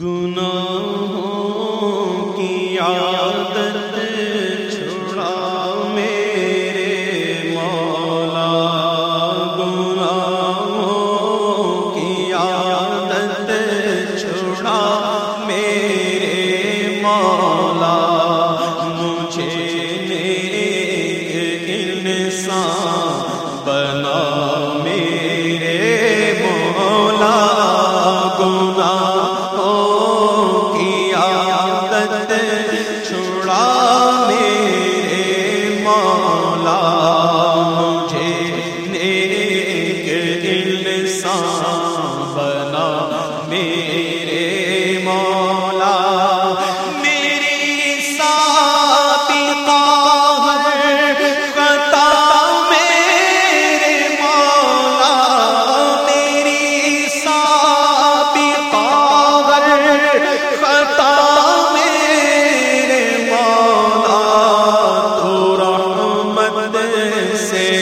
گناہوں کی آ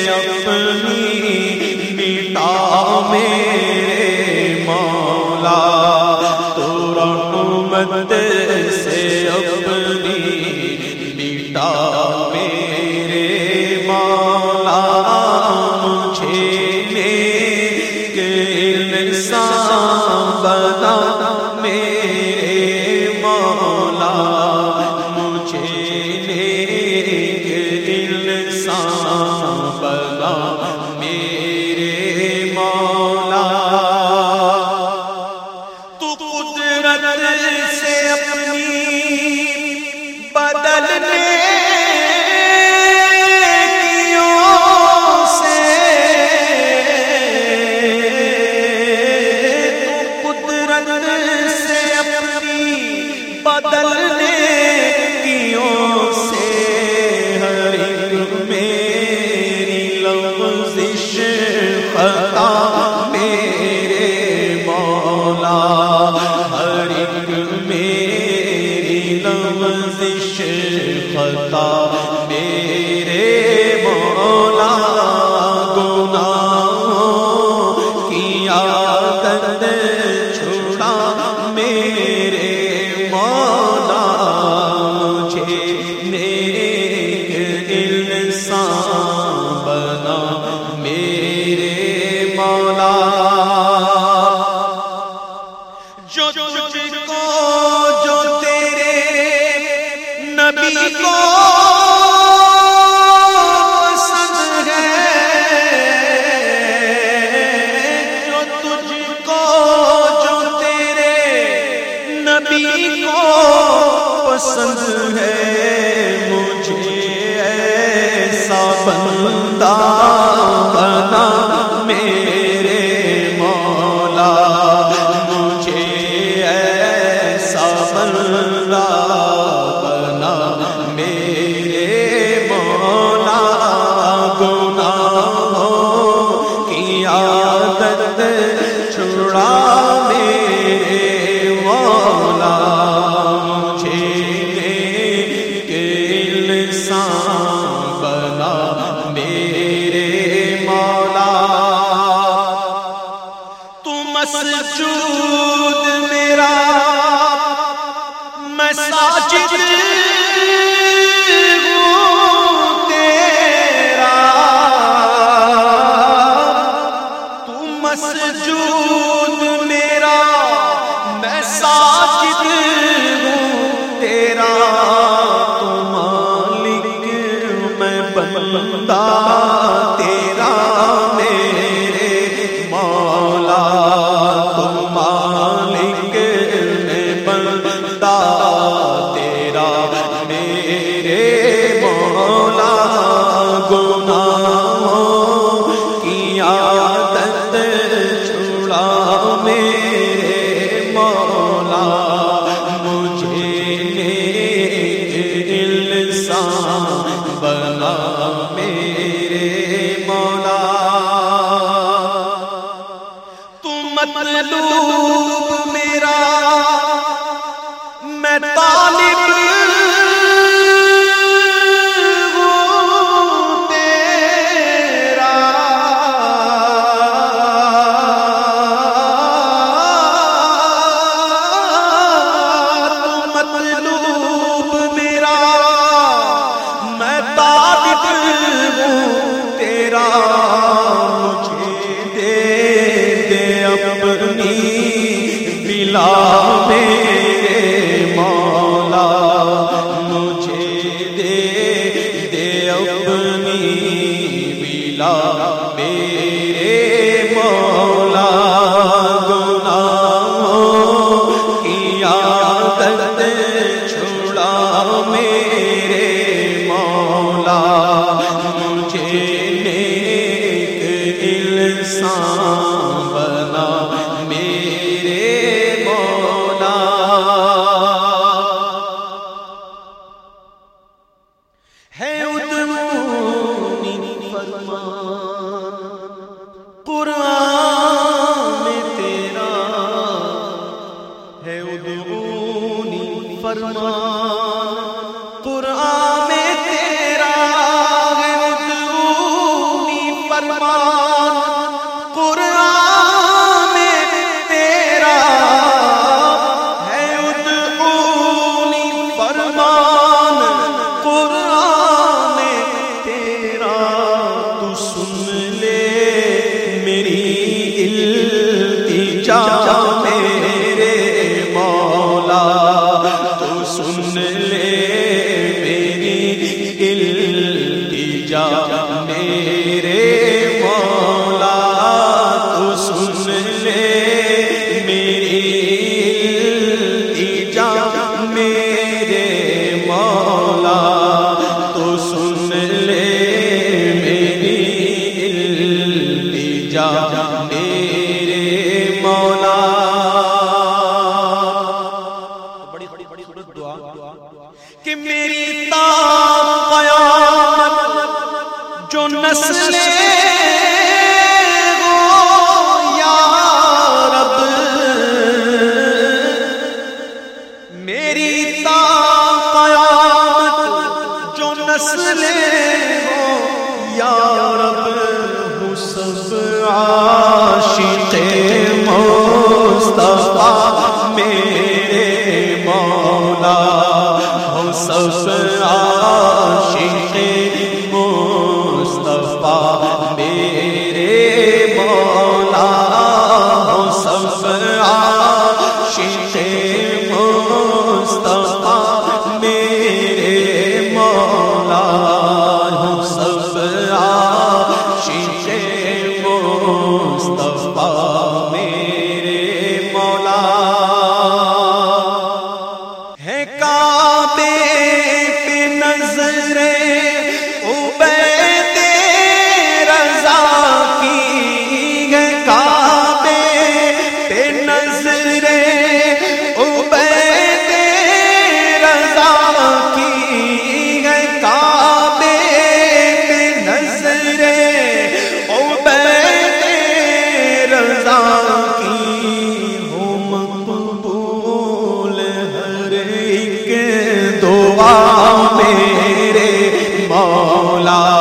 اپنی مٹا میرے مالا تو رحمت سے اپنی مٹا میرے مولا مجھے میرے نوزش خطا میرے مولا گناہ کی عادت چھوڑا میرے مولا مجھے میرے عادت چھڑا میرے مولا میرے مولا۔ میرا مساجد انسان بنا میں فرما قرآن میں تیرا ہے فرمان قرآن میں تیرا ہے ادعونی فرمان کعبے پہ نظر مولا